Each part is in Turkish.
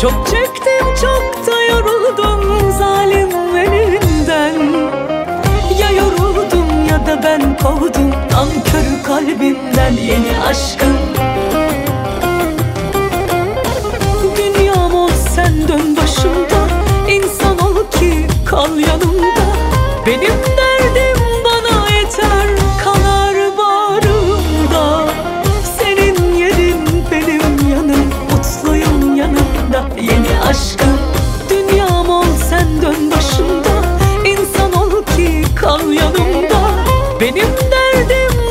Çok çektim çok da yoruldum zalim elinden. Ya yoruldum ya da ben kovdum Nankör kalbimden yeni aşkım. Dünyam ol sen dön başımda. İnsan ol ki kal yanımda derdim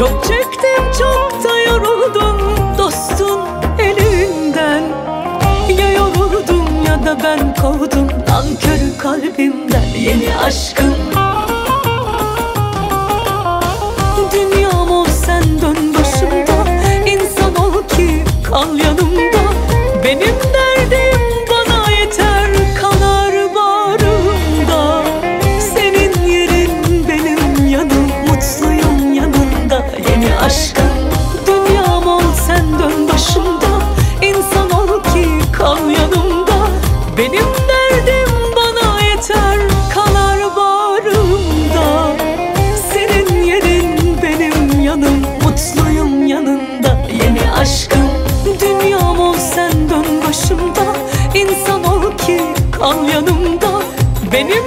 Çok çektim çok da yoruldum Dostun elinden. Ya yoruldum ya da ben kovdum Nankör kalbimden. Yeni aşkım başımda İnsan ol ki kal yanımda. Benim derdim bana yeter Kanar bağrımda. Senin yerin benim yanım Mutluyum yanında. Yeni aşkım Dünyam ol sen dön başımda. İnsan ol ki kal yanımda. Benim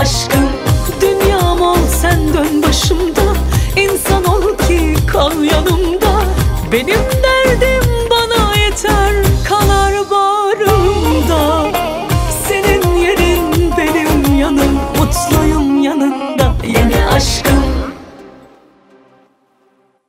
aşkım. Dünyam ol sen dön başımda. İnsan ol ki kal yanımda. Benim